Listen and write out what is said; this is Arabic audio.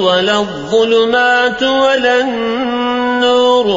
ولا الظلمات ولا النور.